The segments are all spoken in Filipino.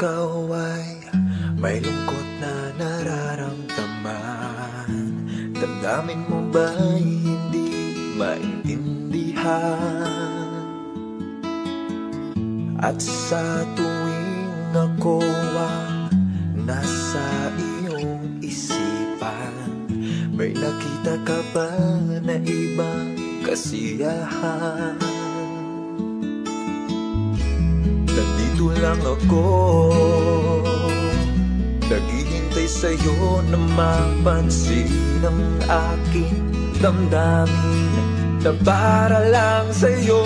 ikaw ay may lungkot na nararamdaman? Damdamin mo ba'y hindi maintindihan? At sa tuwing ako ang nasa iyong isipan May nakita ka ba na ibang kasiyahan lang ako Naghihintay sa'yo na mapansin ang aking damdamin. Na para lang sa'yo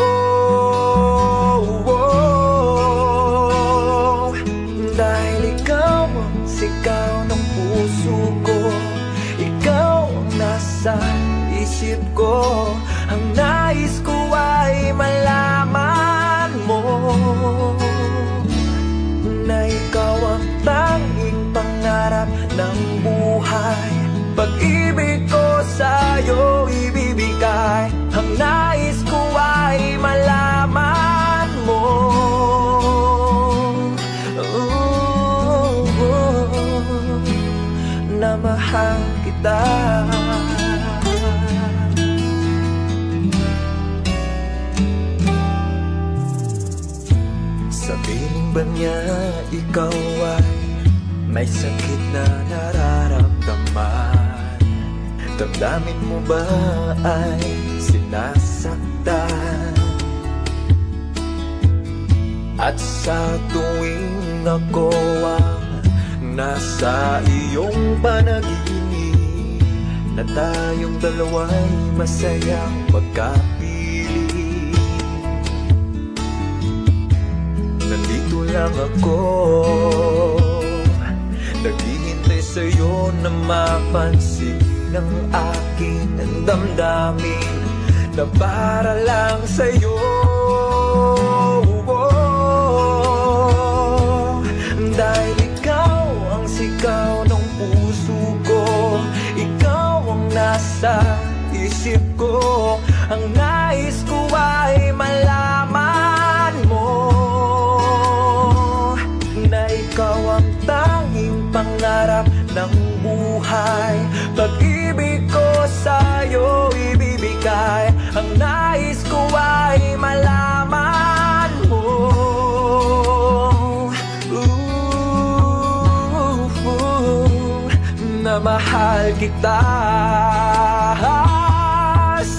Pag-ibig ko sa'yo ibibigay. Ang nais ko ay malaman mo. Oh, oh, Na mahal kita. Sabihin ba niya ikaw ay may sakit na nararamdaman Damdamin mo ba ay sinasaktan? At sa tuwing ako ang nasa iyong panaginip Na tayong dalawa'y masayang magkapili Nandito lang ako. Naghihintay sa'yo na mapansin Ang aking damdamin Na para lang sa'yo. Dahil ikaw ang sigaw ng puso ko Ikaw ang nasa isip ko. Ang nais ko ay malaman mo Na ikaw ang tanging pangarap ng buhay. Pag-ibig Mahal kita.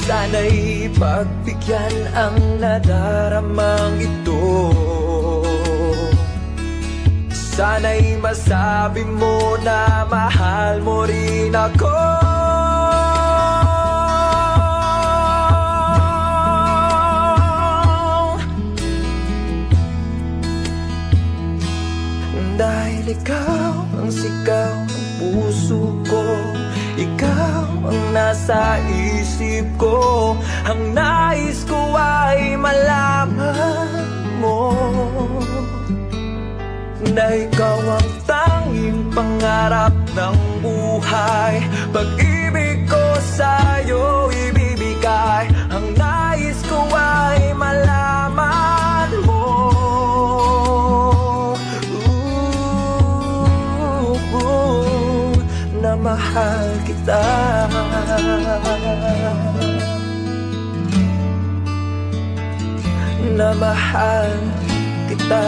Sana'y pagbigyan ang nadaramang ito. Sana'y masabi mo na mahal mo rin ako Dahil ikaw ang sigaw ng puso ko Ikaw ang nasa isip ko. Ang nais ko ay malaman mo na ikaw ang mahal kita. Na mahal kita